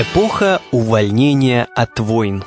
Эпоха увольнения от войн.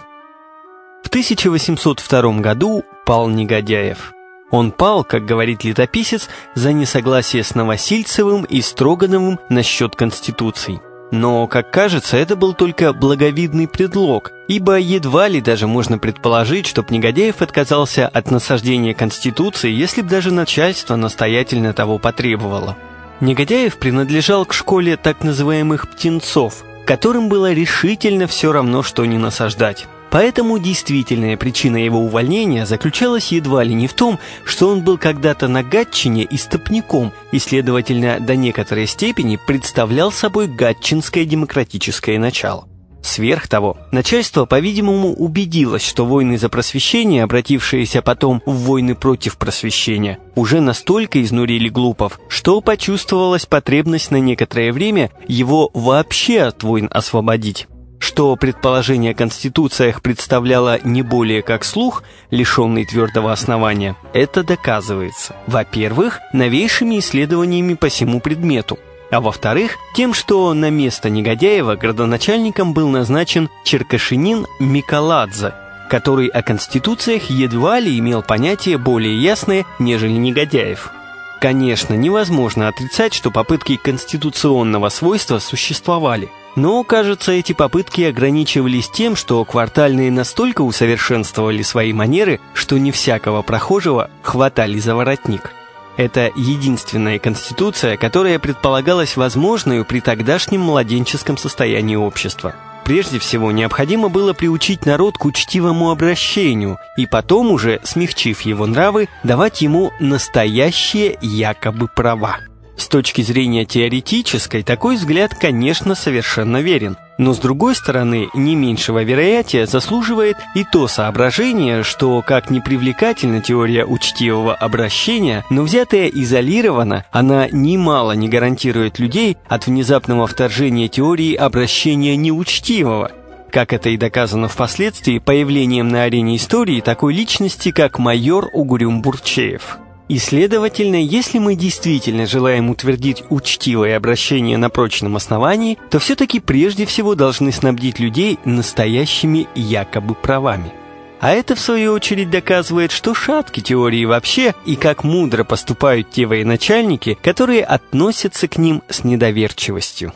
В 1802 году пал Негодяев. Он пал, как говорит летописец, за несогласие с Новосильцевым и Строгановым насчет Конституций. Но, как кажется, это был только благовидный предлог, ибо едва ли даже можно предположить, чтоб Негодяев отказался от насаждения Конституции, если б даже начальство настоятельно того потребовало. Негодяев принадлежал к школе так называемых «птенцов», которым было решительно все равно, что не насаждать. Поэтому действительная причина его увольнения заключалась едва ли не в том, что он был когда-то на Гатчине истопником и, следовательно, до некоторой степени представлял собой гатчинское демократическое начало. Сверх того, начальство, по-видимому, убедилось, что войны за просвещение, обратившиеся потом в войны против просвещения, уже настолько изнурили глупов, что почувствовалась потребность на некоторое время его вообще от войн освободить. Что предположение о конституциях представляло не более как слух, лишенный твердого основания, это доказывается, во-первых, новейшими исследованиями по всему предмету – а во-вторых, тем, что на место Негодяева градоначальником был назначен черкашинин Миколадзе, который о конституциях едва ли имел понятие более ясное, нежели Негодяев. Конечно, невозможно отрицать, что попытки конституционного свойства существовали. Но, кажется, эти попытки ограничивались тем, что квартальные настолько усовершенствовали свои манеры, что не всякого прохожего хватали за воротник. Это единственная конституция, которая предполагалась возможной при тогдашнем младенческом состоянии общества. Прежде всего, необходимо было приучить народ к учтивому обращению и потом уже, смягчив его нравы, давать ему настоящие якобы права. С точки зрения теоретической, такой взгляд, конечно, совершенно верен. Но с другой стороны, не меньшего вероятия заслуживает и то соображение, что, как непривлекательна теория учтивого обращения, но взятая изолированно, она немало не гарантирует людей от внезапного вторжения теории обращения неучтивого, как это и доказано впоследствии появлением на арене истории такой личности, как майор Угрюм-Бурчеев. И, следовательно, если мы действительно желаем утвердить учтивое обращение на прочном основании, то все-таки прежде всего должны снабдить людей настоящими якобы правами. А это, в свою очередь, доказывает, что шатки теории вообще и как мудро поступают те военачальники, которые относятся к ним с недоверчивостью.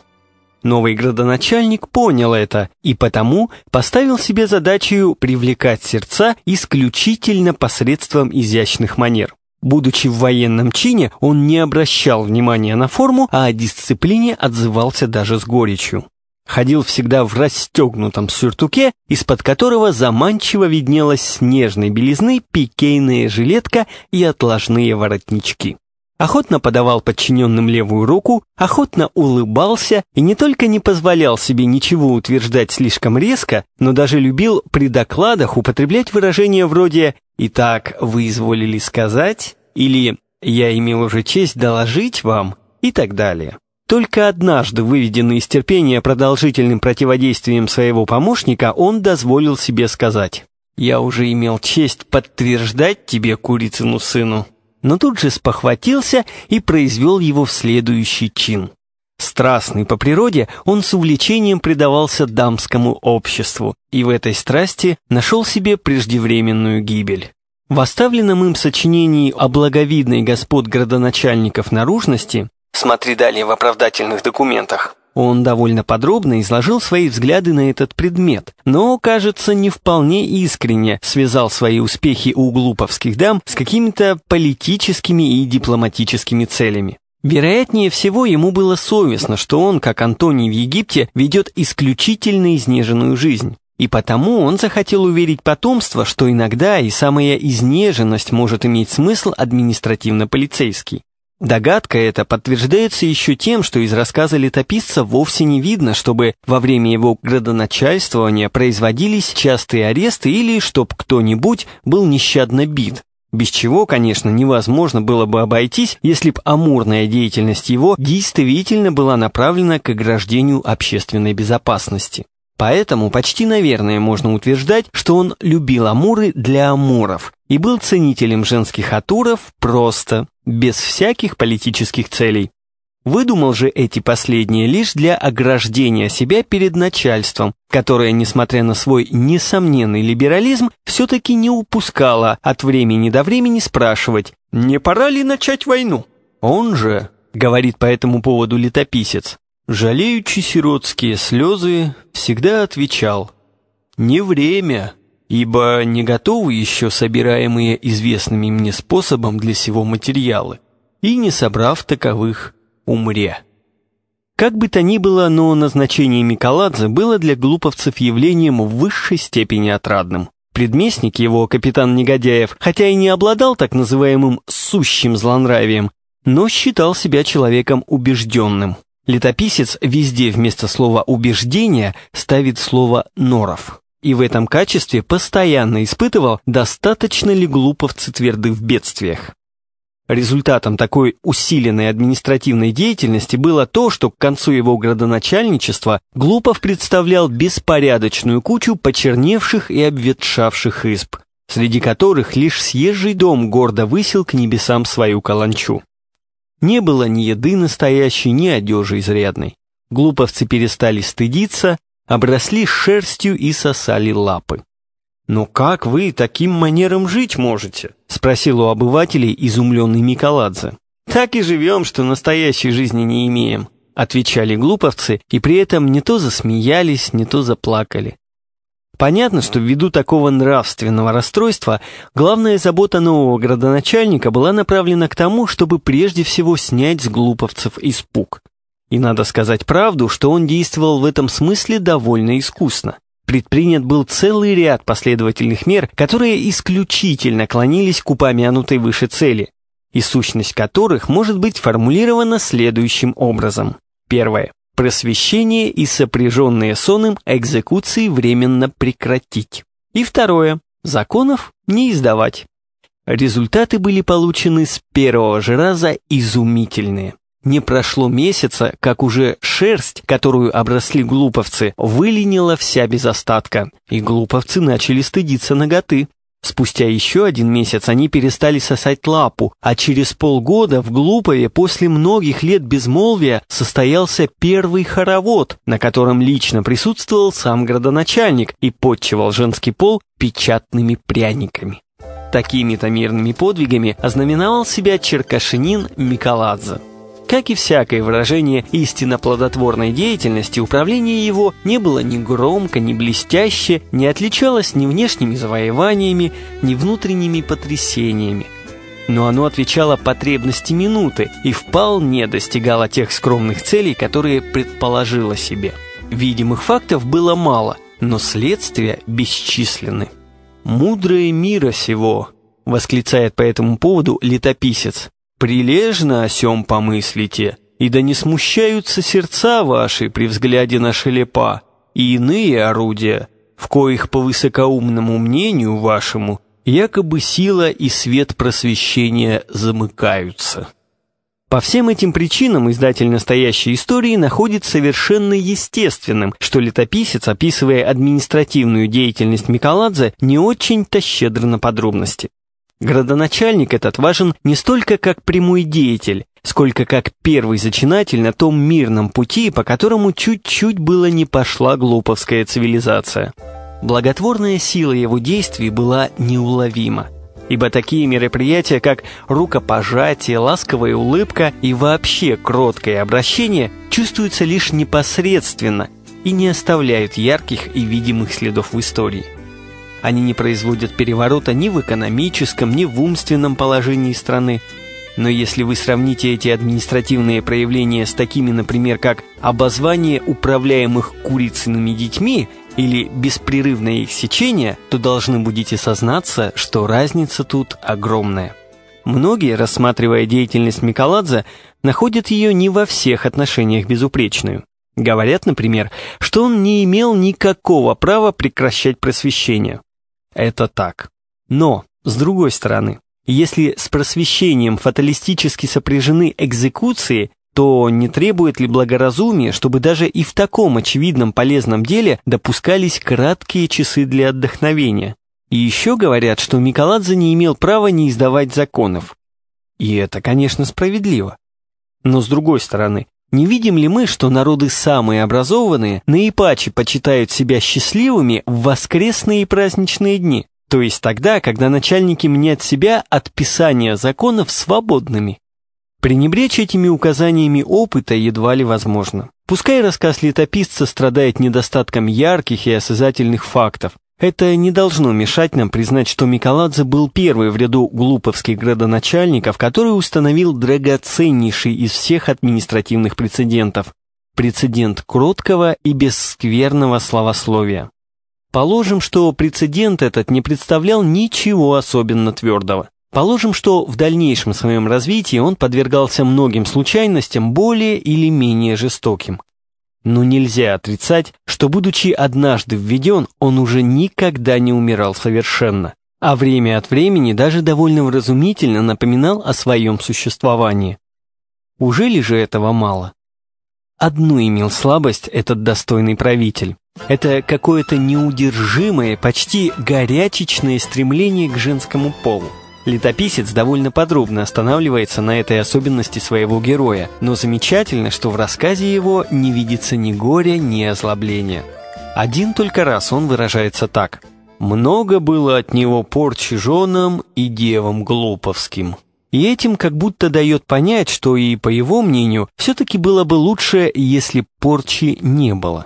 Новый градоначальник понял это и потому поставил себе задачу привлекать сердца исключительно посредством изящных манер. Будучи в военном чине, он не обращал внимания на форму, а о дисциплине отзывался даже с горечью. Ходил всегда в расстегнутом сюртуке, из-под которого заманчиво виднелась снежной белизны пикейная жилетка и отложные воротнички. Охотно подавал подчиненным левую руку, охотно улыбался и не только не позволял себе ничего утверждать слишком резко, но даже любил при докладах употреблять выражения вроде «Итак, вы изволили сказать» или «Я имел уже честь доложить вам» и так далее. Только однажды, выведенный из терпения продолжительным противодействием своего помощника, он дозволил себе сказать «Я уже имел честь подтверждать тебе, курицыну сыну» но тут же спохватился и произвел его в следующий чин. Страстный по природе, он с увлечением предавался дамскому обществу и в этой страсти нашел себе преждевременную гибель. В оставленном им сочинении о благовидной господ градоначальников наружности смотри далее в оправдательных документах, он довольно подробно изложил свои взгляды на этот предмет, но, кажется, не вполне искренне связал свои успехи у глуповских дам с какими-то политическими и дипломатическими целями. Вероятнее всего, ему было совестно, что он, как Антоний в Египте, ведет исключительно изнеженную жизнь. И потому он захотел уверить потомство, что иногда и самая изнеженность может иметь смысл административно-полицейский. Догадка эта подтверждается еще тем, что из рассказа летописца вовсе не видно, чтобы во время его градоначальствования производились частые аресты или чтоб кто-нибудь был нещадно бит. Без чего, конечно, невозможно было бы обойтись, если б амурная деятельность его действительно была направлена к ограждению общественной безопасности. Поэтому почти, наверное, можно утверждать, что он любил амуры для амуров и был ценителем женских атуров просто, без всяких политических целей. Выдумал же эти последние лишь для ограждения себя перед начальством, которое, несмотря на свой несомненный либерализм, все-таки не упускало от времени до времени спрашивать, не пора ли начать войну? Он же, говорит по этому поводу летописец, жалеючи сиротские слезы, всегда отвечал, не время, ибо не готовы еще собираемые известными мне способом для сего материалы, и не собрав таковых, умре. Как бы то ни было, но назначение Миколадзе было для глуповцев явлением в высшей степени отрадным. Предместник его, капитан Негодяев, хотя и не обладал так называемым «сущим злонравием», но считал себя человеком убежденным. Летописец везде вместо слова «убеждение» ставит слово «норов». И в этом качестве постоянно испытывал, достаточно ли глуповцы тверды в бедствиях. Результатом такой усиленной административной деятельности было то, что к концу его градоначальничества Глупов представлял беспорядочную кучу почерневших и обветшавших изб, среди которых лишь съезжий дом гордо высил к небесам свою каланчу. Не было ни еды настоящей, ни одежи изрядной. Глуповцы перестали стыдиться, обросли шерстью и сосали лапы. «Но как вы таким манером жить можете?» — спросил у обывателей изумленный Миколадзе. «Так и живем, что настоящей жизни не имеем», — отвечали глуповцы, и при этом не то засмеялись, не то заплакали. Понятно, что ввиду такого нравственного расстройства главная забота нового градоначальника была направлена к тому, чтобы прежде всего снять с глуповцев испуг. И надо сказать правду, что он действовал в этом смысле довольно искусно предпринят был целый ряд последовательных мер, которые исключительно клонились к упомянутой выше цели, и сущность которых может быть формулирована следующим образом. Первое. Просвещение и сопряженные с оным экзекуции временно прекратить. И второе. Законов не издавать. Результаты были получены с первого же раза изумительные. Не прошло месяца, как уже шерсть, которую обросли глуповцы, выленила вся без остатка, и глуповцы начали стыдиться ноготы. Спустя еще один месяц они перестали сосать лапу, а через полгода в Глупове после многих лет безмолвия состоялся первый хоровод, на котором лично присутствовал сам градоначальник и подчевал женский пол печатными пряниками. Такими-то мирными подвигами ознаменовал себя черкашинин Миколадзе. Как и всякое выражение истинно плодотворной деятельности, управление его не было ни громко, ни блестяще, не отличалось ни внешними завоеваниями, ни внутренними потрясениями. Но оно отвечало потребности минуты и вполне достигало тех скромных целей, которые предположило себе. Видимых фактов было мало, но следствия бесчисленны. «Мудрое мира сего», — восклицает по этому поводу летописец, Прилежно о сем помыслите, и да не смущаются сердца ваши при взгляде на шелепа и иные орудия, в коих по высокоумному мнению вашему якобы сила и свет просвещения замыкаются. По всем этим причинам издатель настоящей истории находит совершенно естественным, что летописец, описывая административную деятельность Миколадзе, не очень-то щедр на подробности. Градоначальник этот важен не столько как прямой деятель, сколько как первый зачинатель на том мирном пути, по которому чуть-чуть было не пошла глуповская цивилизация. Благотворная сила его действий была неуловима, ибо такие мероприятия, как рукопожатие, ласковая улыбка и вообще кроткое обращение чувствуются лишь непосредственно и не оставляют ярких и видимых следов в истории. Они не производят переворота ни в экономическом, ни в умственном положении страны. Но если вы сравните эти административные проявления с такими, например, как обозвание управляемых курицыми детьми или беспрерывное их сечение, то должны будете сознаться, что разница тут огромная. Многие, рассматривая деятельность Миколадзе, находят ее не во всех отношениях безупречную. Говорят, например, что он не имел никакого права прекращать просвещение. Это так. Но, с другой стороны, если с просвещением фаталистически сопряжены экзекуции, то не требует ли благоразумия, чтобы даже и в таком очевидном полезном деле допускались краткие часы для отдохновения? И еще говорят, что Миколадзе не имел права не издавать законов. И это, конечно, справедливо. Но с другой стороны, не видим ли мы, что народы самые образованные наипаче почитают себя счастливыми в воскресные и праздничные дни, то есть тогда, когда начальники мнят себя от писания законов свободными? Пренебречь этими указаниями опыта едва ли возможно. Пускай рассказ летописца страдает недостатком ярких и осязательных фактов, это не должно мешать нам признать, что Миколадзе был первый в ряду глуповских градоначальников, который установил драгоценнейший из всех административных прецедентов – прецедент кроткого и бесскверного словословия. Положим, что прецедент этот не представлял ничего особенно твердого. Положим, что в дальнейшем своем развитии он подвергался многим случайностям более или менее жестоким. Но нельзя отрицать, что, будучи однажды введен, он уже никогда не умирал совершенно, а время от времени даже довольно вразумительно напоминал о своем существовании. Уже ли же этого мало? Одну имел слабость этот достойный правитель. Это какое-то неудержимое, почти горячечное стремление к женскому полу. Летописец довольно подробно останавливается на этой особенности своего героя, но замечательно, что в рассказе его не видится ни горя, ни озлобления. Один только раз он выражается так «Много было от него порчи женам и девам глуповским». И этим как будто дает понять, что и по его мнению, все-таки было бы лучше, если порчи не было.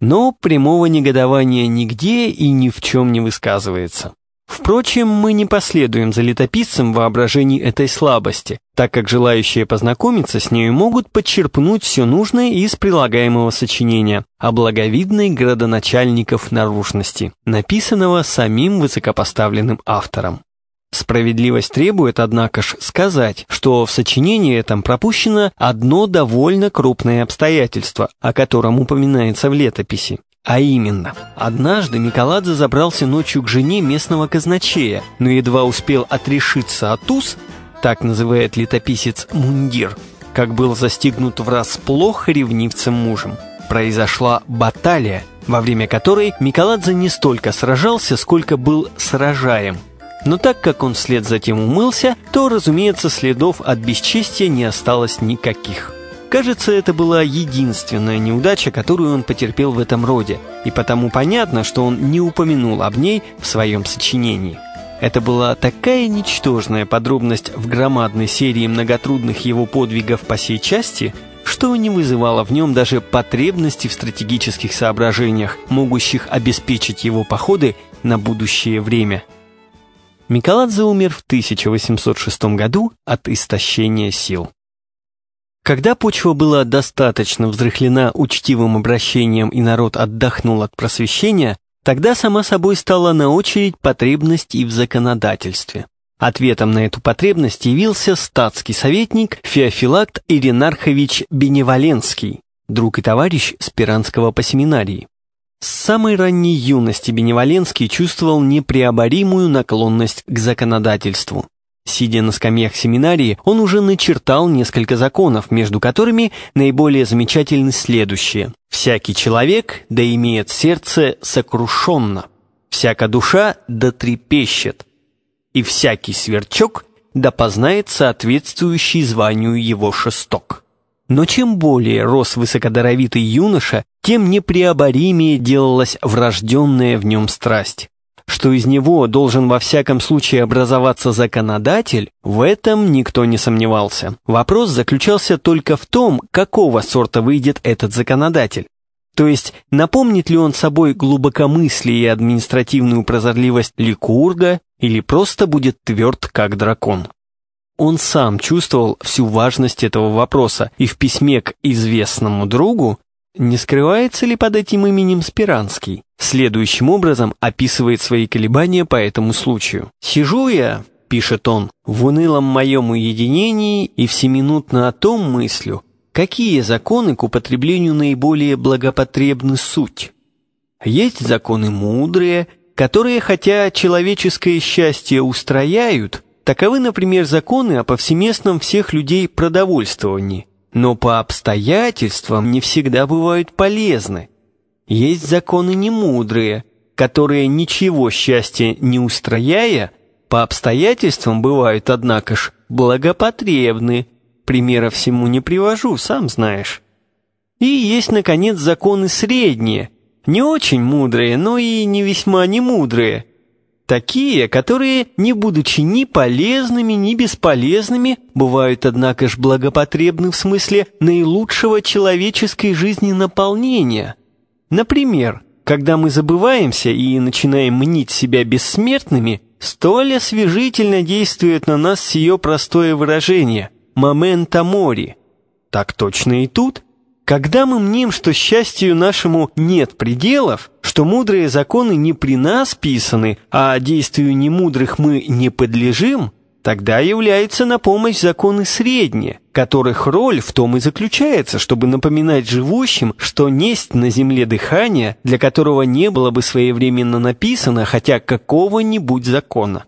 Но прямого негодования нигде и ни в чем не высказывается. Впрочем, мы не последуем за летописцем воображений этой слабости, так как желающие познакомиться с нею могут подчерпнуть все нужное из прилагаемого сочинения о благовидной градоначальников наружности, написанного самим высокопоставленным автором. Справедливость требует, однако ж, сказать, что в сочинении этом пропущено одно довольно крупное обстоятельство, о котором упоминается в летописи. А именно, однажды Миколадзе забрался ночью к жене местного казначея, но едва успел отрешиться от уз, так называет летописец мундир, как был застигнут врасплох ревнивцем мужем. Произошла баталия, во время которой Миколадзе не столько сражался, сколько был сражаем. Но так как он вслед за тем умылся, то, разумеется, следов от бесчестия не осталось никаких. Кажется, это была единственная неудача, которую он потерпел в этом роде, и потому понятно, что он не упомянул об ней в своем сочинении. Это была такая ничтожная подробность в громадной серии многотрудных его подвигов по сей части, что не вызывало в нем даже потребности в стратегических соображениях, могущих обеспечить его походы на будущее время. Миколадзе умер в 1806 году от истощения сил. Когда почва была достаточно взрыхлена учтивым обращением и народ отдохнул от просвещения, тогда сама собой стала на очередь потребность и в законодательстве. Ответом на эту потребность явился статский советник Феофилакт Иринархович Беневаленский, друг и товарищ Спиранского по семинарии. С самой ранней юности Беневаленский чувствовал непреоборимую наклонность к законодательству. Сидя на скамьях семинарии, он уже начертал несколько законов, между которыми наиболее замечательны следующие. «Всякий человек да имеет сердце сокрушенно, всяка душа да трепещет, и всякий сверчок да познает соответствующий званию его шесток». Но чем более рос высокодаровитый юноша, тем непреоборимее делалась врожденная в нем страсть. Что из него должен во всяком случае образоваться законодатель, в этом никто не сомневался. Вопрос заключался только в том, какого сорта выйдет этот законодатель. То есть, напомнит ли он собой глубокомыслие и административную прозорливость Ликурга, или просто будет тверд, как дракон. Он сам чувствовал всю важность этого вопроса и в письме к известному другу не скрывается ли под этим именем Спиранский? Следующим образом описывает свои колебания по этому случаю. «Сижу я, — пишет он, — в унылом моем уединении и всеминутно о том мыслю, какие законы к употреблению наиболее благопотребны суть. Есть законы мудрые, которые, хотя человеческое счастье устрояют, таковы, например, законы о повсеместном всех людей продовольствовании, но по обстоятельствам не всегда бывают полезны. Есть законы немудрые, которые, ничего счастья не устрояя, по обстоятельствам бывают, однако ж, благопотребны, примера всему не привожу, сам знаешь. И есть, наконец, законы средние, не очень мудрые, но и не весьма немудрые. Такие, которые, не будучи ни полезными, ни бесполезными, бывают, однако ж, благопотребны в смысле наилучшего человеческой жизни наполнения. Например, когда мы забываемся и начинаем мнить себя бессмертными, столь освежительно действует на нас сие простое выражение «момента мори». Так точно и тут – когда мы мним, что счастью нашему нет пределов, что мудрые законы не при нас писаны, а действию немудрых мы не подлежим, тогда являются на помощь законы средние, которых роль в том и заключается, чтобы напоминать живущим, что несть на земле дыхания, для которого не было бы своевременно написано хотя какого-нибудь закона.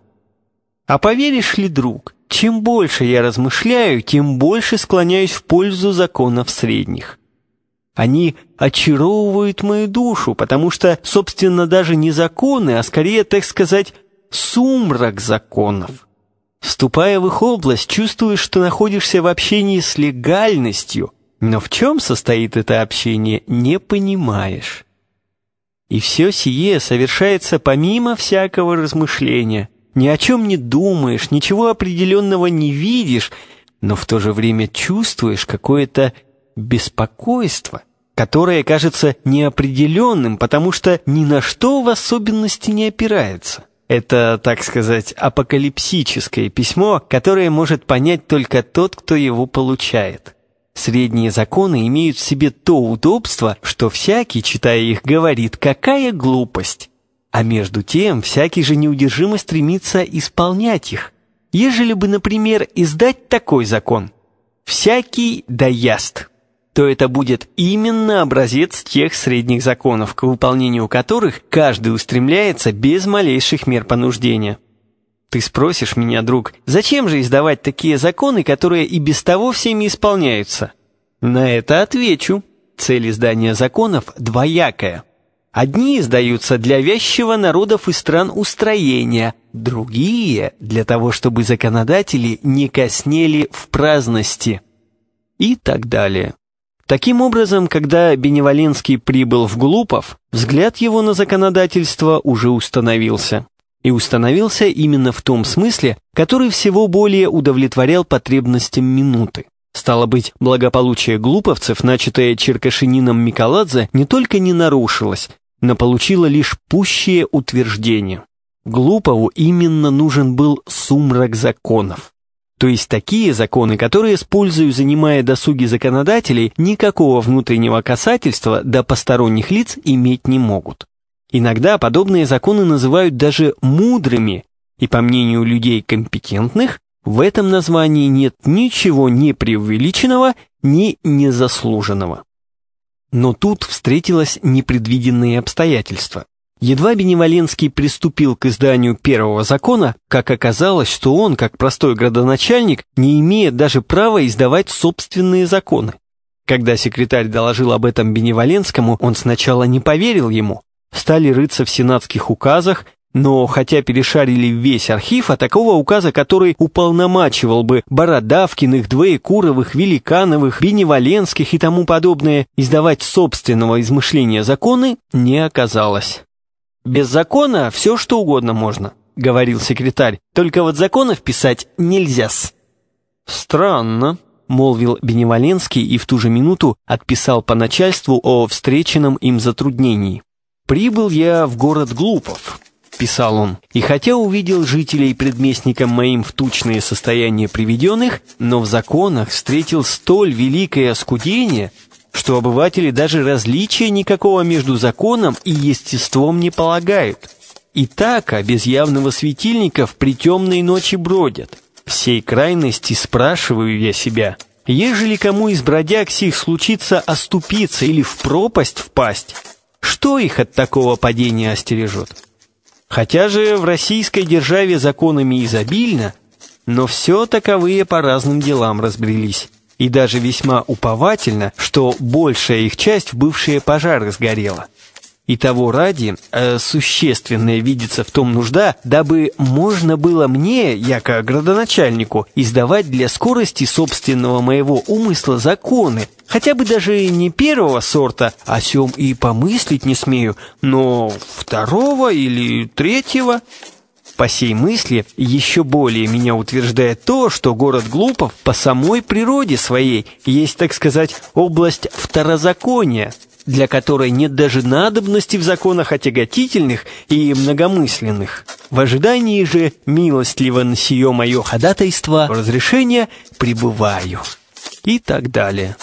А поверишь ли, друг, чем больше я размышляю, тем больше склоняюсь в пользу законов средних. Они очаровывают мою душу, потому что, собственно, даже не законы, а скорее, так сказать, сумрак законов. Вступая в их область, чувствуешь, что находишься в общении с легальностью, но в чем состоит это общение, не понимаешь. И все сие совершается помимо всякого размышления. Ни о чем не думаешь, ничего определенного не видишь, но в то же время чувствуешь какое-то беспокойство, которое кажется неопределенным, потому что ни на что в особенности не опирается. Это, так сказать, апокалипсическое письмо, которое может понять только тот, кто его получает. Средние законы имеют в себе то удобство, что всякий, читая их, говорит «какая глупость!» А между тем, всякий же неудержимо стремится исполнять их. Ежели бы, например, издать такой закон «всякий да яст», то это будет именно образец тех средних законов, к выполнению которых каждый устремляется без малейших мер понуждения. Ты спросишь меня, друг, зачем же издавать такие законы, которые и без того всеми исполняются? На это отвечу. Цель издания законов двоякая. Одни издаются для вязчего народов и стран устроения, другие — для того, чтобы законодатели не коснели в праздности. И так далее. Таким образом, когда Беневоленский прибыл в Глупов, взгляд его на законодательство уже установился. И установился именно в том смысле, который всего более удовлетворял потребностям минуты. Стало быть, благополучие глуповцев, начатое Черкашинином Миколадзе, не только не нарушилось, но получило лишь пущее утверждение. Глупову именно нужен был сумрак законов. То есть такие законы, которые, с пользой занимая досуги законодателей, никакого внутреннего касательства до посторонних лиц иметь не могут. Иногда подобные законы называют даже мудрыми, и по мнению людей компетентных, в этом названии нет ничего ни преувеличенного, ни незаслуженного. Но тут встретилось непредвиденные обстоятельства. Едва Беневоленский приступил к изданию первого закона, как оказалось, что он, как простой градоначальник, не имеет даже права издавать собственные законы. Когда секретарь доложил об этом Беневоленскому, он сначала не поверил ему. Стали рыться в сенатских указах, но хотя перешарили весь архив, а такого указа, который уполномачивал бы Бородавкиных, Двоекуровых, Великановых, Беневоленских и тому подобное издавать собственного измышления законы, не оказалось. «Без закона все что угодно можно», — говорил секретарь. «Только вот законов писать нельзя-с». «Странно», — молвил Беневоленский и в ту же минуту отписал по начальству о встреченном им затруднении. «Прибыл я в город Глупов», — писал он, «и хотя увидел жителей предместником моим в тучное состояние приведенных, но в законах встретил столь великое оскудение, что обыватели даже различия никакого между законом и естеством не полагают. И так, а без явного светильника в притемной ночи бродят. Всей крайности спрашиваю я себя, ежели кому из бродяг сих случится оступиться или в пропасть впасть, что их от такого падения остережет? Хотя же в российской державе законами изобильно, но все таковые по разным делам разбрелись и даже весьма уповательно, что большая их часть в бывшие пожары сгорела. И того ради э, существенное видится в том нужда, дабы можно было мне, яко градоначальнику, издавать для скорости собственного моего умысла законы, хотя бы даже не первого сорта, о сем и помыслить не смею, но второго или третьего. По сей мысли еще более меня утверждает то, что город Глупов по самой природе своей есть, так сказать, область второзакония, для которой нет даже надобности в законах отяготительных и многомысленных. В ожидании же милостливо на сие мое ходатайство разрешения пребываю. И так далее.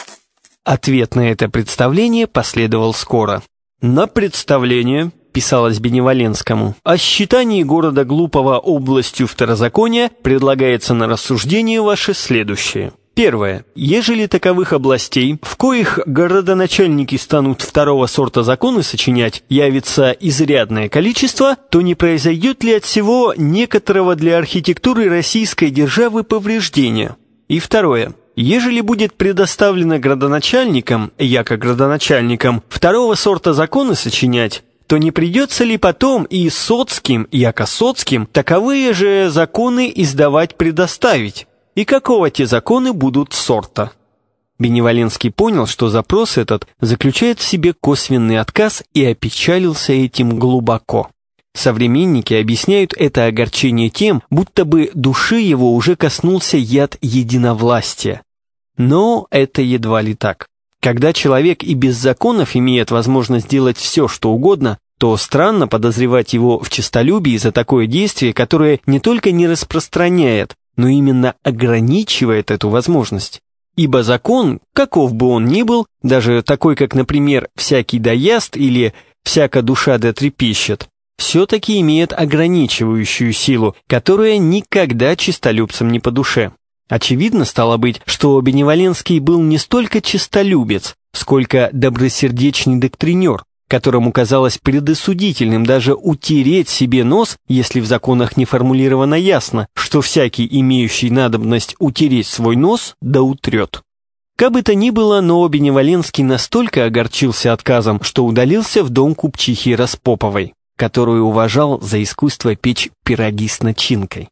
Ответ на это представление последовал скоро. На представление писалось Беневоленскому, о считании города Глупого областью второзакония предлагается на рассуждение ваше следующее – Первое. Ежели таковых областей, в коих городоначальники станут второго сорта законы сочинять, явится изрядное количество, то не произойдет ли от всего некоторого для архитектуры российской державы повреждения? И второе. Ежели будет предоставлено градоначальникам, яко градоначальникам, второго сорта законы сочинять, то не придется ли потом и соцким, яко соцким, таковые же законы издавать предоставить? и какого те законы будут сорта. Беневоленский понял, что запрос этот заключает в себе косвенный отказ и опечалился этим глубоко. Современники объясняют это огорчение тем, будто бы души его уже коснулся яд единовластия. Но это едва ли так. Когда человек и без законов имеет возможность делать все, что угодно, то странно подозревать его в честолюбии за такое действие, которое не только не распространяет, но именно ограничивает эту возможность. Ибо закон, каков бы он ни был, даже такой, как, например, «всякий доест» или «всяка душа да трепещет», все-таки имеет ограничивающую силу, которая никогда чистолюбцам не по душе. Очевидно стало быть, что Беневоленский был не столько чистолюбец, сколько добросердечный доктринер, которому казалось предосудительным даже утереть себе нос, если в законах не формулировано ясно, что всякий, имеющий надобность утереть свой нос, да утрет. Как бы то ни было, но Беневоленский настолько огорчился отказом, что удалился в дом купчихи Распоповой, которую уважал за искусство печь пироги с начинкой.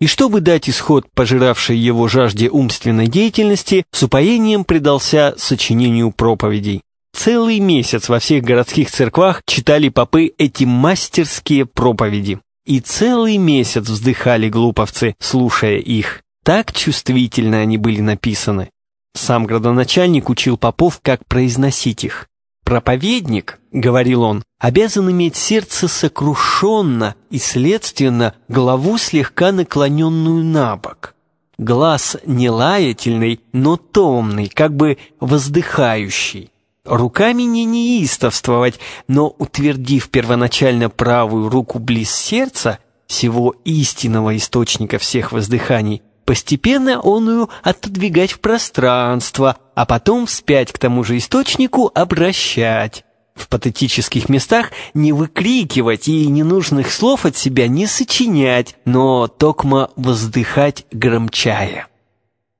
И чтобы дать исход пожиравшей его жажде умственной деятельности, с упоением предался сочинению проповедей. Целый месяц во всех городских церквах читали попы эти мастерские проповеди. И целый месяц вздыхали глуповцы, слушая их. Так чувствительно они были написаны. Сам градоначальник учил попов, как произносить их. «Проповедник», — говорил он, — «обязан иметь сердце сокрушенно и, следственно, голову слегка наклоненную на бок. Глаз не лаятельный, но томный, как бы воздыхающий руками не неистовствовать, но, утвердив первоначально правую руку близ сердца, всего истинного источника всех воздыханий, постепенно он ее отодвигать в пространство, а потом вспять к тому же источнику обращать. В патетических местах не выкрикивать и ненужных слов от себя не сочинять, но токмо воздыхать громчая.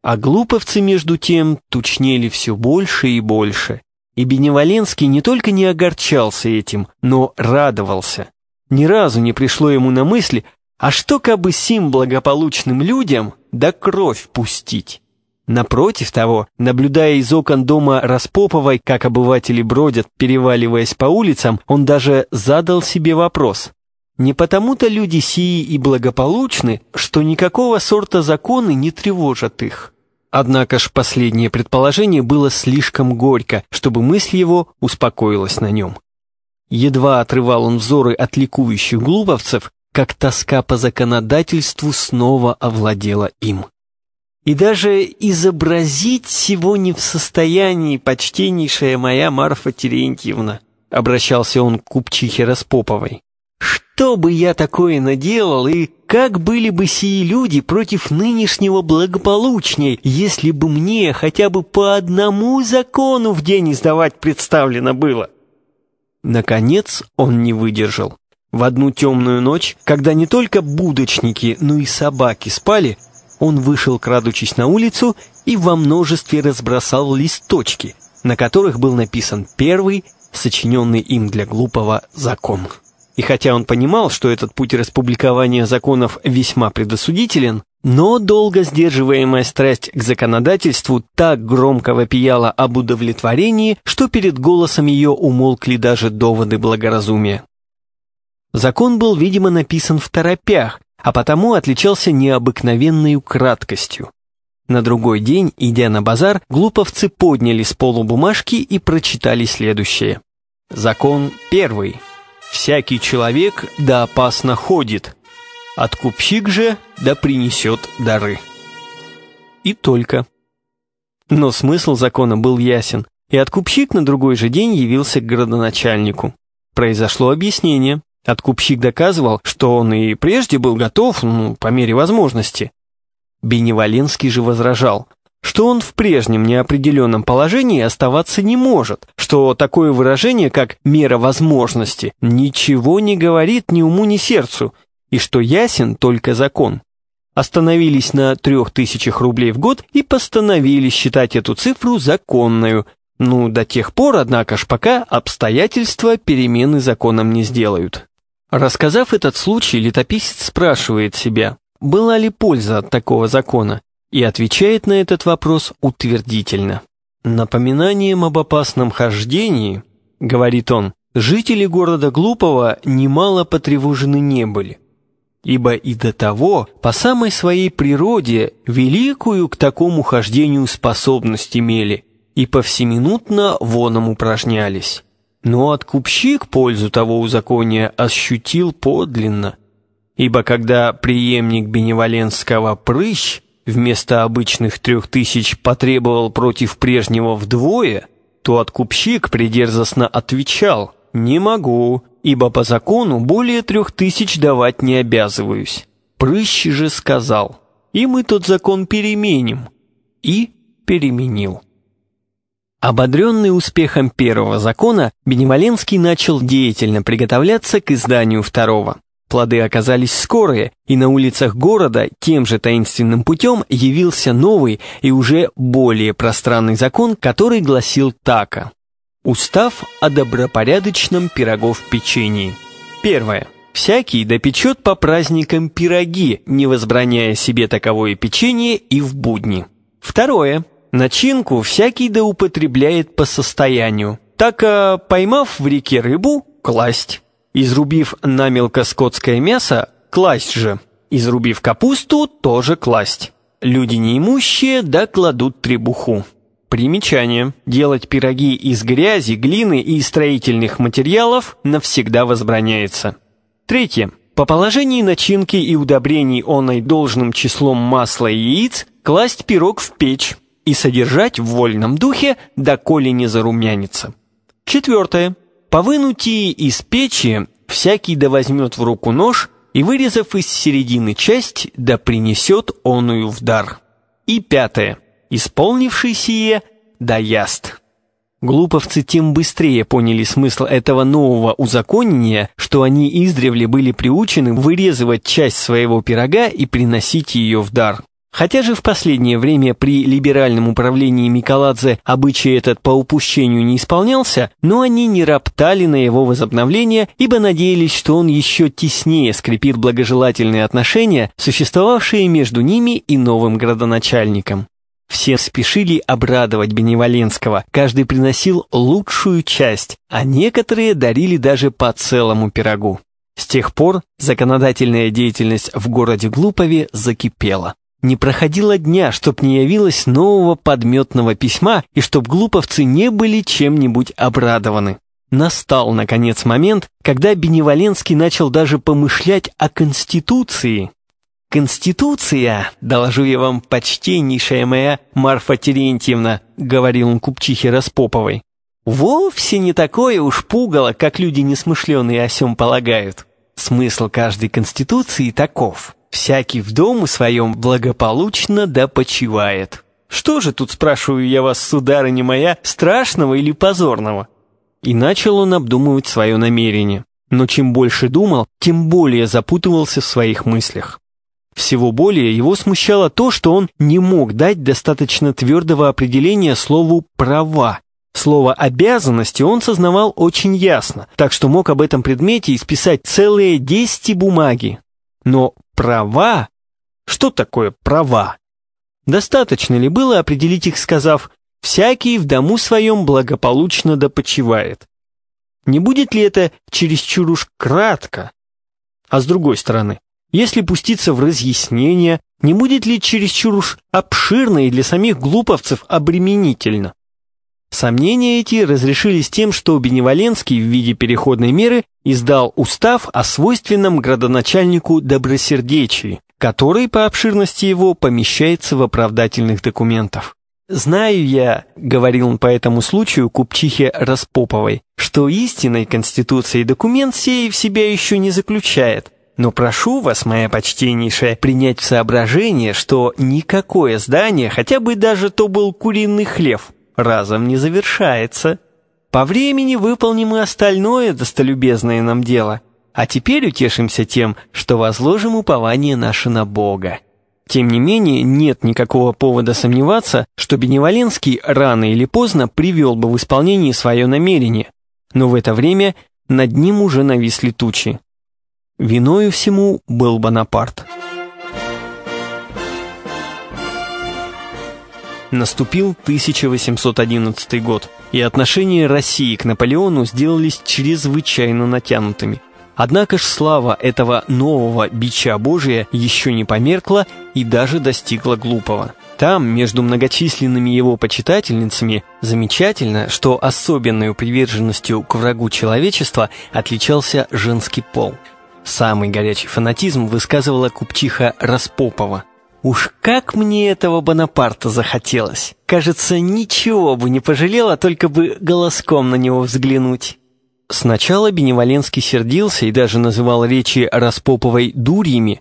А глуповцы, между тем, тучнели все больше и больше. И Беневоленский не только не огорчался этим, но радовался. Ни разу не пришло ему на мысль, а что кабы сим благополучным людям да кровь пустить? Напротив того, наблюдая из окон дома Распоповой, как обыватели бродят, переваливаясь по улицам, он даже задал себе вопрос. Не потому-то люди сии и благополучны, что никакого сорта законы не тревожат их. Однако ж последнее предположение было слишком горько, чтобы мысль его успокоилась на нем. Едва отрывал он взоры от ликующих глуповцев, как тоска по законодательству снова овладела им. И даже изобразить всего не в состоянии, почтеннейшая моя Марфа Терентьевна, обращался он к купчихе Распоповой. Что бы я такое наделал, и как были бы сии люди против нынешнего благополучней, если бы мне хотя бы по одному закону в день издавать представлено было? Наконец он не выдержал. В одну темную ночь, когда не только будочники, но и собаки спали, он вышел, крадучись на улицу, и во множестве разбросал листочки, на которых был написан первый, сочиненный им для глупого, закон. И хотя он понимал, что этот путь распубликования законов весьма предосудителен, но долго сдерживаемая страсть к законодательству так громко вопияла об удовлетворении, что перед голосом ее умолкли даже доводы благоразумия. Закон был, видимо, написан в торопях, а потому отличался необыкновенной краткостью. На другой день, идя на базар, глуповцы подняли с полу бумажки и прочитали следующее. Закон первый. Всякий человек да опасно ходит, Откупщик же да принесет дары. И только. Но смысл закона был ясен, и откупщик на другой же день явился к градоначальнику. Произошло объяснение. Откупщик доказывал, что он и прежде был готов, ну, по мере возможности. Беневаленский же возражал, что он в прежнем неопределенном положении оставаться не может, что такое выражение, как «мера возможности», ничего не говорит ни уму, ни сердцу, и что ясен только закон. Остановились на трех тысячах рублей в год и постановили считать эту цифру законную, ну, до тех пор, однако ж, пока обстоятельства перемены законом не сделают. Рассказав этот случай, летописец спрашивает себя, была ли польза от такого закона, и отвечает на этот вопрос утвердительно. «Напоминанием об опасном хождении, — говорит он, — жители города Глупого немало потревожены не были ибо и до того по самой своей природе великую к такому хождению способность имели и повсеминутно воном упражнялись. Но откупщик пользу того узакония ощутил подлинно, ибо когда преемник Беневаленского прыщ вместо обычных трех тысяч потребовал против прежнего вдвое, то откупщик придерзостно отвечал «Не могу, ибо по закону более трех тысяч давать не обязываюсь. Прыщ же сказал, и мы тот закон переменим. И переменил. Ободренный успехом первого закона, Беневаленский начал деятельно приготовляться к изданию второго. Плоды оказались скорые, и на улицах города тем же таинственным путем явился новый и уже более пространный закон, который гласил тако. Устав о добропорядочном пирогов печении. Первое. Всякий допечет по праздникам пироги, не возбраняя себе таковое печенье и в будни. Второе. Начинку всякий да употребляет по состоянию. Так, а, поймав в реке рыбу, класть. Изрубив намелко скотское мясо, класть же. Изрубив капусту, тоже класть. Люди неимущие да кладут требуху. Примечание. Делать пироги из грязи, глины и строительных материалов навсегда возбраняется. Третье. По положении начинки и удобрений оной должным числом масла и яиц класть пирог в печь и содержать в вольном духе, доколе не зарумянится. Четвертое. По вынутии из печи всякий да возьмет в руку нож и, вырезав из середины часть, да принесет оную в дар. И пятое. Исполнивший сие, да яст. Глуповцы тем быстрее поняли смысл этого нового узаконения, что они издревле были приучены вырезывать часть своего пирога и приносить ее в дар. Хотя же в последнее время при либеральном управлении Миколадзе обычай этот по упущению не исполнялся, но они не роптали на его возобновление, ибо надеялись, что он еще теснее скрепит благожелательные отношения, существовавшие между ними и новым градоначальником. Все спешили обрадовать Беневаленского, каждый приносил лучшую часть, а некоторые дарили даже по целому пирогу. С тех пор законодательная деятельность в городе Глупове закипела. Не проходило дня, чтоб не явилось нового подметного письма и чтоб глуповцы не были чем-нибудь обрадованы. Настал, наконец, момент, когда Беневаленский начал даже помышлять о Конституции. «Конституция, доложу я вам, почтеннейшая моя Марфа Терентьевна», — говорил он купчихе Распоповой, «вовсе не такое уж пугало, как люди несмышленые о сем полагают. Смысл каждой Конституции таков. Всякий в дому своем благополучно да почивает. Что же тут, спрашиваю я вас, сударыня моя, страшного или позорного?» И начал он обдумывать свое намерение. Но чем больше думал, тем более запутывался в своих мыслях. Всего более его смущало то, что он не мог дать достаточно твердого определения слову «права». Слово «обязанности» он сознавал очень ясно, так что мог об этом предмете исписать целые десяти бумаги. Но права? Что такое права? Достаточно ли было определить их, сказав «всякий в дому своем благополучно допочивает»? Не будет ли это чересчур уж кратко? А с другой стороны, если пуститься в разъяснение, не будет ли чересчур уж обширно и для самих глуповцев обременительно? Сомнения эти разрешились тем, что Беневоленский в виде переходной меры издал устав о свойственном градоначальнику добросердечии, который по обширности его помещается в оправдательных документах. «Знаю я», — говорил он по этому случаю купчихе Распоповой, «что истинной Конституции документ сей в себя еще не заключает, но прошу вас, моя почтеннейшая, принять в соображение, что никакое здание, хотя бы даже то был куриный хлев, разом не завершается. По времени выполним и остальное достолюбезное нам дело, а теперь утешимся тем, что возложим упование наше на Бога». Тем не менее, нет никакого повода сомневаться, что Беневоленский рано или поздно привел бы в исполнение свое намерение, но в это время над ним уже нависли тучи. Виною всему был Бонапарт. Наступил 1811 год, и отношения России к Наполеону сделались чрезвычайно натянутыми – Однако ж слава этого нового бича Божия еще не померкла и даже достигла глупого. Там, между многочисленными его почитательницами, замечательно, что особенной приверженностью к врагу человечества отличался женский пол. Самый горячий фанатизм высказывала купчиха Распопова. «Уж как мне этого Бонапарта захотелось! Кажется, ничего бы не пожалела, только бы голоском на него взглянуть». Сначала Беневоленский сердился и даже называл речи Распоповой «дурьями»,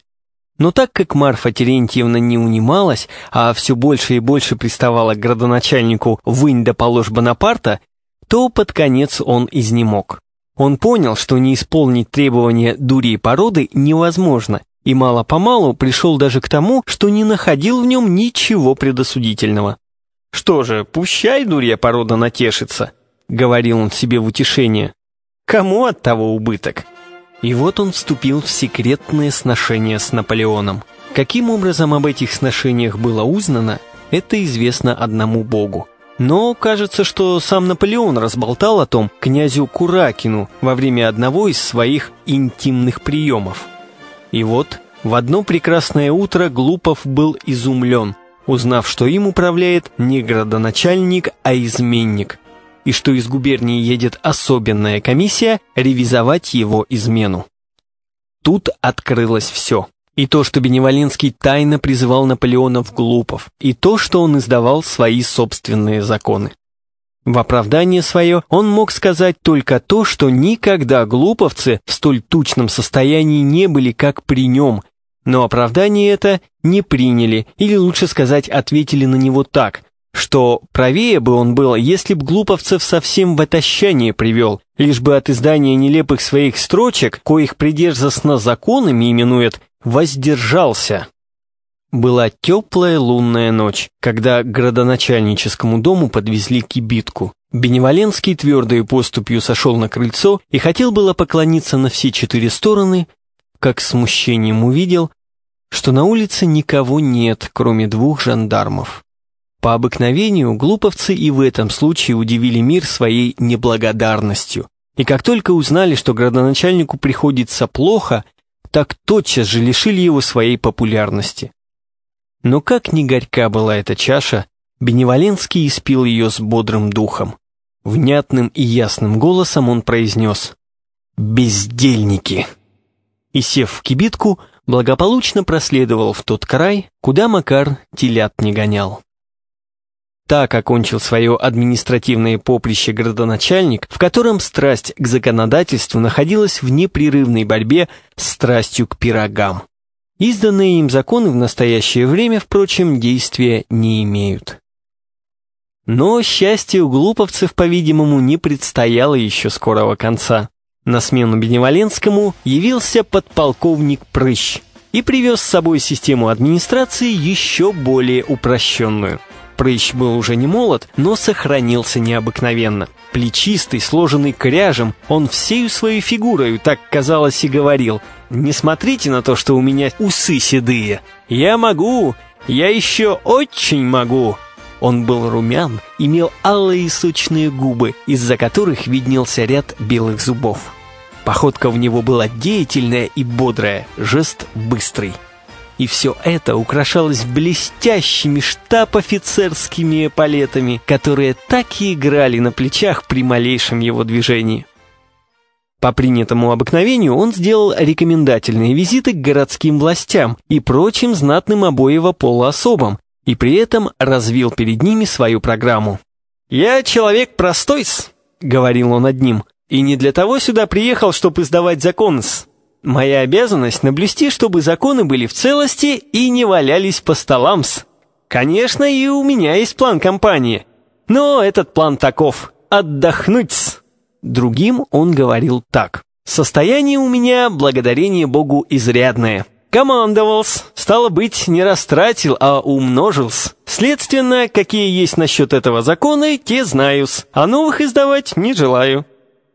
но так как Марфа Терентьевна не унималась, а все больше и больше приставала к градоначальнику «вынь да положь Бонапарта», то под конец он изнемог. Он понял, что не исполнить требования дури породы невозможно, и мало-помалу пришел даже к тому, что не находил в нем ничего предосудительного. «Что же, пущай дурья порода натешится», — говорил он себе в утешение. Кому от того убыток? И вот он вступил в секретные сношения с Наполеоном. Каким образом об этих сношениях было узнано, это известно одному богу. Но кажется, что сам Наполеон разболтал о том князю Куракину во время одного из своих интимных приемов. И вот в одно прекрасное утро Глупов был изумлен, узнав, что им управляет не градоначальник, а изменник – и что из губернии едет особенная комиссия ревизовать его измену. Тут открылось все. И то, что Беневалинский тайно призывал Наполеона в Глупов, и то, что он издавал свои собственные законы. В оправдание свое он мог сказать только то, что никогда глуповцы в столь тучном состоянии не были, как при нем, но оправдание это не приняли, или лучше сказать, ответили на него так, что правее бы он был, если б глуповцев совсем в отощание привел, лишь бы от издания нелепых своих строчек, коих придержастно законами именует, воздержался. Была теплая лунная ночь, когда к градоначальническому дому подвезли кибитку. Беневоленский твердой поступью сошел на крыльцо и хотел было поклониться на все четыре стороны, как смущением увидел, что на улице никого нет, кроме двух жандармов. По обыкновению глуповцы и в этом случае удивили мир своей неблагодарностью. И как только узнали, что градоначальнику приходится плохо, так тотчас же лишили его своей популярности. Но как ни горька была эта чаша, Беневоленский испил ее с бодрым духом. Внятным и ясным голосом он произнес «Бездельники!» И, сев в кибитку, благополучно проследовал в тот край, куда Макар телят не гонял. Так окончил свое административное поприще градоначальник, в котором страсть к законодательству находилась в непрерывной борьбе с страстью к пирогам. Изданные им законы в настоящее время, впрочем, действия не имеют. Но счастью глуповцев, по-видимому, не предстояло еще скорого конца. На смену Беневоленскому явился подполковник Прыщ и привез с собой систему администрации еще более упрощенную – Прыщ был уже не молод, но сохранился необыкновенно. Плечистый, сложенный кряжем, он всею своей фигурой, так казалось, и говорил, «Не смотрите на то, что у меня усы седые. Я могу, я еще очень могу». Он был румян, имел алые сочные губы, из-за которых виднелся ряд белых зубов. Походка в него была деятельная и бодрая, жест быстрый. И все это украшалось блестящими штаб-офицерскими палетами, которые так и играли на плечах при малейшем его движении. По принятому обыкновению он сделал рекомендательные визиты к городским властям и прочим знатным обоего пола особам, и при этом развил перед ними свою программу. «Я человек простой-с», — говорил он одним, — «и не для того сюда приехал, чтобы издавать закон-с. Моя обязанность наблюсти, чтобы законы были в целости и не валялись по столам-с. Конечно, и у меня есть план компании, но этот план таков — отдохнуть-с». Другим он говорил так. «Состояние у меня, благодарение Богу, изрядное». Командовался, стало быть, не растратил, а умножился. Следственно, какие есть насчет этого законы, те знаю-с, а новых издавать не желаю.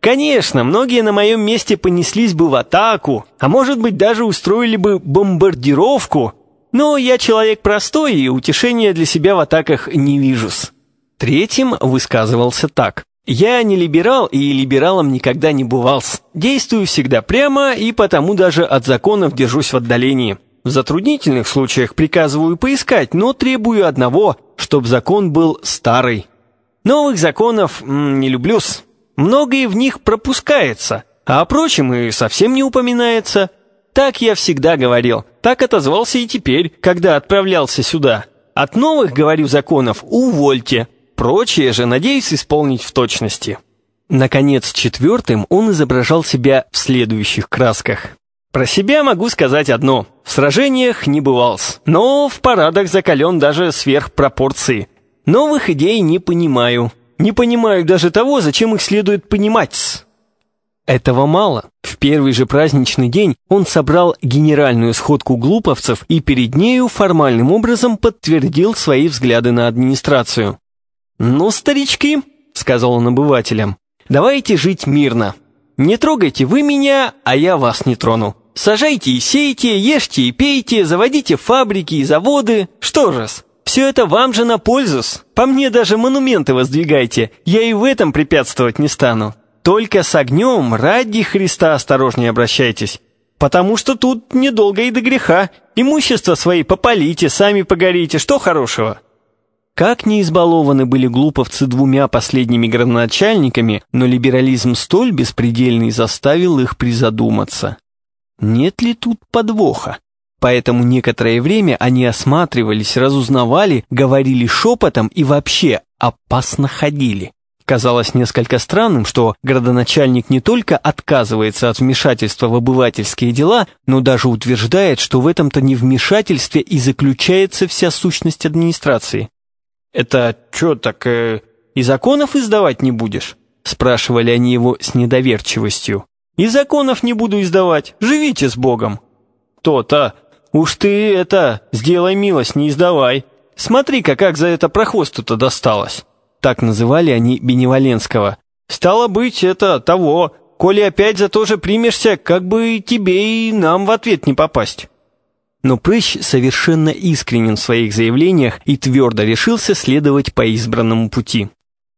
Конечно, многие на моем месте понеслись бы в атаку, а может быть даже устроили бы бомбардировку, но я человек простой и утешения для себя в атаках не вижу-с. Третьим высказывался так. Я не либерал и либералом никогда не бывался. Действую всегда прямо и потому даже от законов держусь в отдалении. В затруднительных случаях приказываю поискать, но требую одного, чтобы закон был старый. Новых законов не люблю-с. Многое в них пропускается, а о прочем и совсем не упоминается. Так я всегда говорил, так отозвался и теперь, когда отправлялся сюда. От новых, говорю, законов увольте, Прочее же надеюсь исполнить в точности. Наконец, четвертым он изображал себя в следующих красках. Про себя могу сказать одно. В сражениях не бывался, но в парадах закален даже сверх пропорции. Новых идей не понимаю. Не понимаю даже того, зачем их следует понимать. Этого мало. В первый же праздничный день он собрал генеральную сходку глуповцев и перед нею формальным образом подтвердил свои взгляды на администрацию. «Ну, старички», — сказал он обывателям, — «давайте жить мирно. Не трогайте вы меня, а я вас не трону. Сажайте и сейте, ешьте и пейте, заводите фабрики и заводы. Что же -с? Все это вам же на пользу. По мне даже монументы воздвигайте, я и в этом препятствовать не стану. Только с огнем ради Христа осторожнее обращайтесь, потому что тут недолго и до греха. Имущество свои попалите, сами погорите, что хорошего?» Как не избалованы были глуповцы двумя последними градоначальниками, но либерализм столь беспредельный заставил их призадуматься. Нет ли тут подвоха? Поэтому некоторое время они осматривались, разузнавали, говорили шепотом и вообще опасно ходили. Казалось несколько странным, что градоначальник не только отказывается от вмешательства в обывательские дела, но даже утверждает, что в этом-то невмешательстве и заключается вся сущность администрации. «Это что, так э, и законов издавать не будешь?» Спрашивали они его с недоверчивостью. «И законов не буду издавать. Живите с Богом». «То-то. Уж ты это, сделай милость, не издавай. Смотри-ка, как за это прохвосту-то досталось». Так называли они Беневоленского. «Стало быть, это того. Коли опять за то же примешься, как бы тебе и нам в ответ не попасть». Но Прыщ совершенно искренен в своих заявлениях и твердо решился следовать по избранному пути.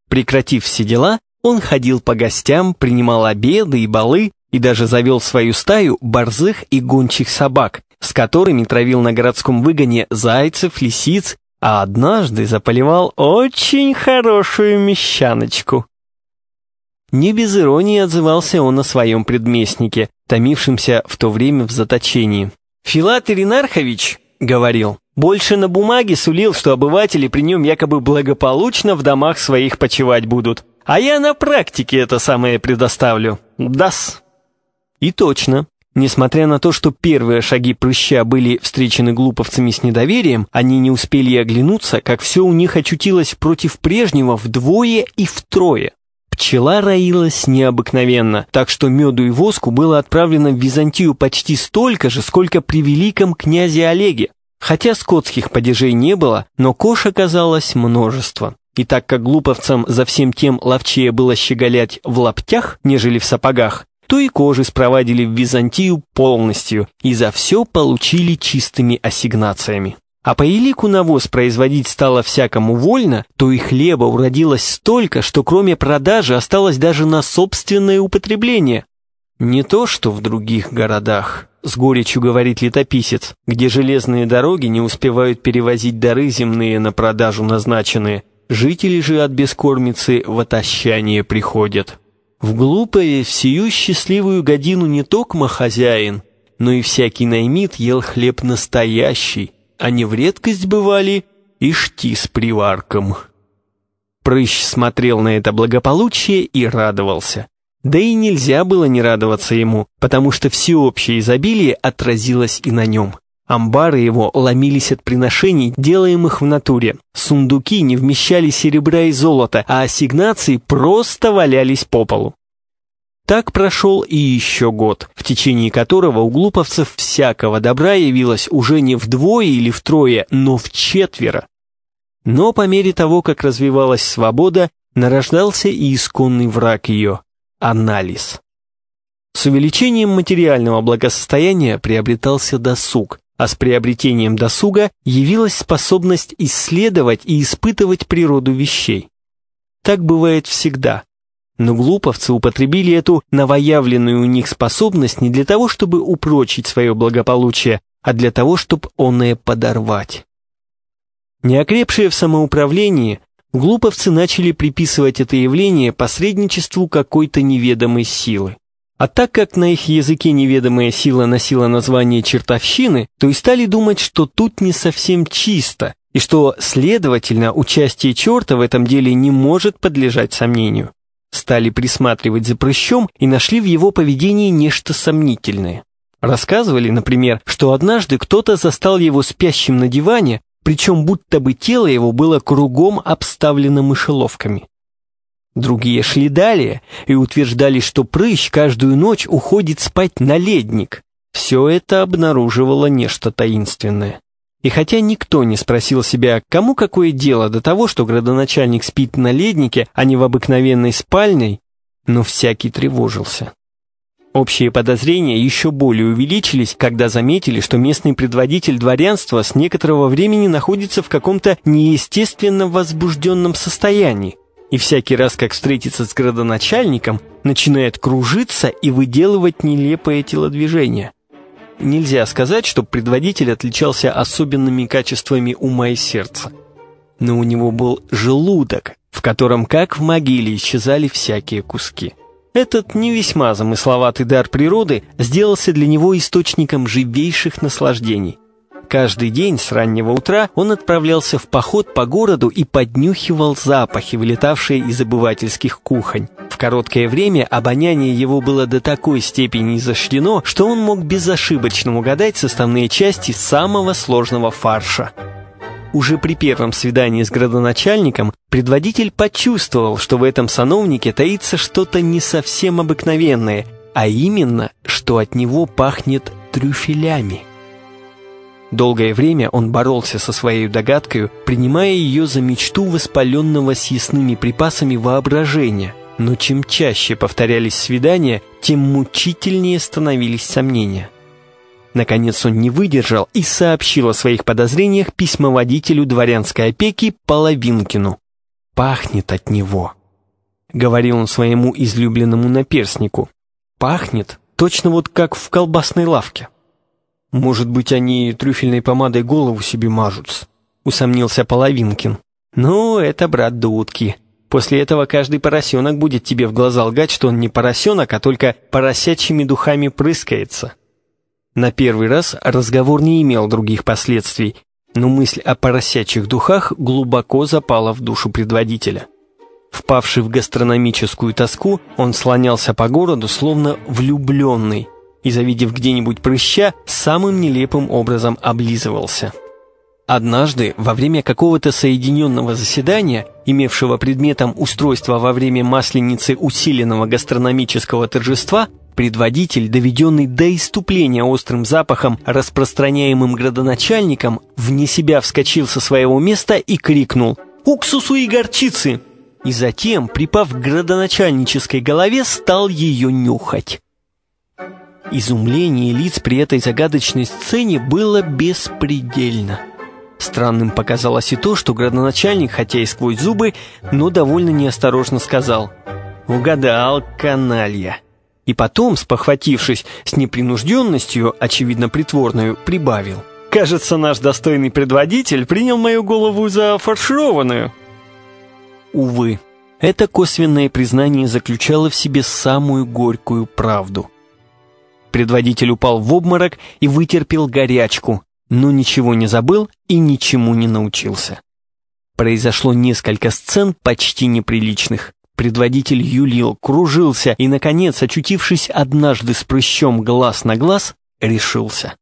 Прекратив все дела, он ходил по гостям, принимал обеды и балы и даже завел свою стаю борзых и гончих собак, с которыми травил на городском выгоне зайцев, лисиц, а однажды заполивал очень хорошую мещаночку. Не без иронии отзывался он о своем предместнике, томившемся в то время в заточении. Филат Иринархович говорил, больше на бумаге сулил, что обыватели при нем якобы благополучно в домах своих почивать будут. А я на практике это самое предоставлю. Дас. И точно. Несмотря на то, что первые шаги прыща были встречены глуповцами с недоверием, они не успели оглянуться, как все у них очутилось против прежнего вдвое и втрое. Пчела роилась необыкновенно, так что меду и воску было отправлено в Византию почти столько же, сколько при великом князе Олеге. Хотя скотских падежей не было, но кож оказалось множество. И так как глуповцам за всем тем ловчее было щеголять в лаптях, нежели в сапогах, то и кожи спровадили в Византию полностью и за все получили чистыми ассигнациями. А по элику навоз производить стало всякому вольно, то и хлеба уродилось столько, что кроме продажи осталось даже на собственное употребление. Не то, что в других городах, с горечью говорит летописец, где железные дороги не успевают перевозить дары земные на продажу назначенные, жители же от бескормицы в отощание приходят. В глупое, в сию счастливую годину не токмо хозяин, но и всякий наймит ел хлеб настоящий, а не в редкость бывали и шти с приварком. Прыщ смотрел на это благополучие и радовался. Да и нельзя было не радоваться ему, потому что всеобщее изобилие отразилось и на нем. Амбары его ломились от приношений, делаемых в натуре. Сундуки не вмещали серебра и золота, а ассигнации просто валялись по полу. Так прошел и еще год, в течение которого у глуповцев всякого добра явилось уже не вдвое или втрое, но в четверо. Но по мере того, как развивалась свобода, нарождался и исконный враг ее – анализ. С увеличением материального благосостояния приобретался досуг, а с приобретением досуга явилась способность исследовать и испытывать природу вещей. Так бывает всегда. Но глуповцы употребили эту новоявленную у них способность не для того, чтобы упрочить свое благополучие, а для того, чтобы оное подорвать. Неокрепшие в самоуправлении, глуповцы начали приписывать это явление посредничеству какой-то неведомой силы. А так как на их языке неведомая сила носила название чертовщины, то и стали думать, что тут не совсем чисто, и что, следовательно, участие черта в этом деле не может подлежать сомнению. Стали присматривать за прыщом и нашли в его поведении нечто сомнительное. Рассказывали, например, что однажды кто-то застал его спящим на диване, причем будто бы тело его было кругом обставлено мышеловками. Другие шли далее и утверждали, что прыщ каждую ночь уходит спать на ледник. Все это обнаруживало нечто таинственное. И хотя никто не спросил себя, кому какое дело до того, что градоначальник спит на леднике, а не в обыкновенной спальной, но всякий тревожился. Общие подозрения еще более увеличились, когда заметили, что местный предводитель дворянства с некоторого времени находится в каком-то неестественно возбужденном состоянии, и всякий раз, как встретится с градоначальником, начинает кружиться и выделывать нелепые телодвижения. Нельзя сказать, что предводитель отличался особенными качествами ума и сердца. Но у него был желудок, в котором, как в могиле, исчезали всякие куски. Этот не весьма замысловатый дар природы сделался для него источником живейших наслаждений – Каждый день с раннего утра он отправлялся в поход по городу и поднюхивал запахи, вылетавшие из обывательских кухонь. В короткое время обоняние его было до такой степени изощрено, что он мог безошибочно угадать составные части самого сложного фарша. Уже при первом свидании с градоначальником предводитель почувствовал, что в этом сановнике таится что-то не совсем обыкновенное, а именно, что от него пахнет трюфелями. Долгое время он боролся со своей догадкой, принимая ее за мечту воспаленного съестными припасами воображения. Но чем чаще повторялись свидания, тем мучительнее становились сомнения. Наконец он не выдержал и сообщил о своих подозрениях письмоводителю дворянской опеки Половинкину. «Пахнет от него», — говорил он своему излюбленному наперснику. «Пахнет точно вот как в колбасной лавке». «Может быть, они трюфельной помадой голову себе мажутся?» — усомнился Половинкин. «Ну, это брат дудки. После этого каждый поросенок будет тебе в глаза лгать, что он не поросенок, а только поросячьими духами прыскается». На первый раз разговор не имел других последствий, но мысль о поросячьих духах глубоко запала в душу предводителя. Впавший в гастрономическую тоску, он слонялся по городу, словно влюбленный, и, завидев где-нибудь прыща, самым нелепым образом облизывался. Однажды, во время какого-то соединенного заседания, имевшего предметом устройства во время масленицы усиленного гастрономического торжества, Предводитель, доведенный до иступления острым запахом, распространяемым градоначальником, вне себя вскочил со своего места и крикнул «Уксусу и горчицы!» И затем, припав к градоначальнической голове, стал ее нюхать. Изумление лиц при этой загадочной сцене было беспредельно. Странным показалось и то, что градоначальник, хотя и сквозь зубы, но довольно неосторожно сказал «Угадал, каналья». И потом, спохватившись с непринужденностью, очевидно притворную, прибавил. «Кажется, наш достойный предводитель принял мою голову за фаршированную». Увы, это косвенное признание заключало в себе самую горькую правду. Предводитель упал в обморок и вытерпел горячку, но ничего не забыл и ничему не научился. Произошло несколько сцен почти неприличных. Предводитель юлил, кружился и, наконец, очутившись однажды с прыщом глаз на глаз, решился.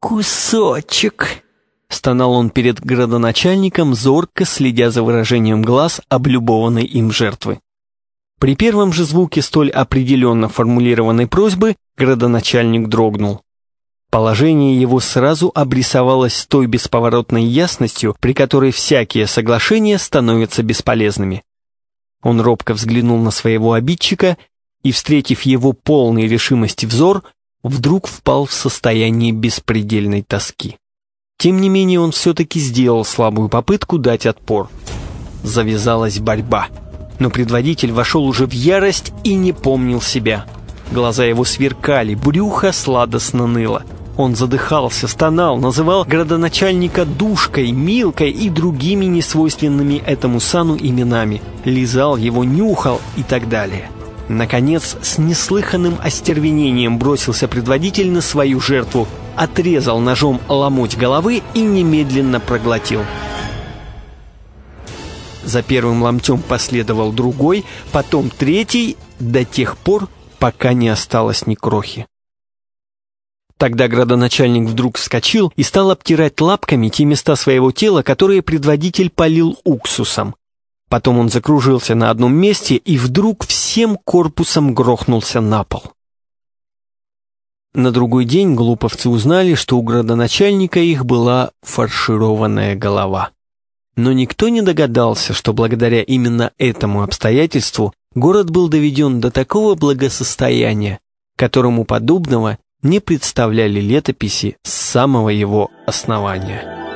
«Кусочек!» — стонал он перед градоначальником, зорко следя за выражением глаз облюбованной им жертвы. При первом же звуке столь определенно формулированной просьбы градоначальник дрогнул. Положение его сразу обрисовалось с той бесповоротной ясностью, при которой всякие соглашения становятся бесполезными. Он робко взглянул на своего обидчика и, встретив его полной решимости взор, вдруг впал в состояние беспредельной тоски. Тем не менее он все-таки сделал слабую попытку дать отпор. Завязалась борьба. Но предводитель вошел уже в ярость и не помнил себя. Глаза его сверкали, брюхо сладостно ныло. Он задыхался, стонал, называл градоначальника душкой, милкой и другими несвойственными этому сану именами, лизал его, нюхал и так далее. Наконец, с неслыханным остервенением бросился предводитель на свою жертву, отрезал ножом ломоть головы и немедленно проглотил. За первым ломтем последовал другой, потом третий, до тех пор, пока не осталось ни крохи. Тогда градоначальник вдруг вскочил и стал обтирать лапками те места своего тела, которые предводитель полил уксусом. Потом он закружился на одном месте и вдруг всем корпусом грохнулся на пол. На другой день глуповцы узнали, что у градоначальника их была фаршированная голова. Но никто не догадался, что благодаря именно этому обстоятельству город был доведен до такого благосостояния, которому подобного не представляли летописи с самого его основания.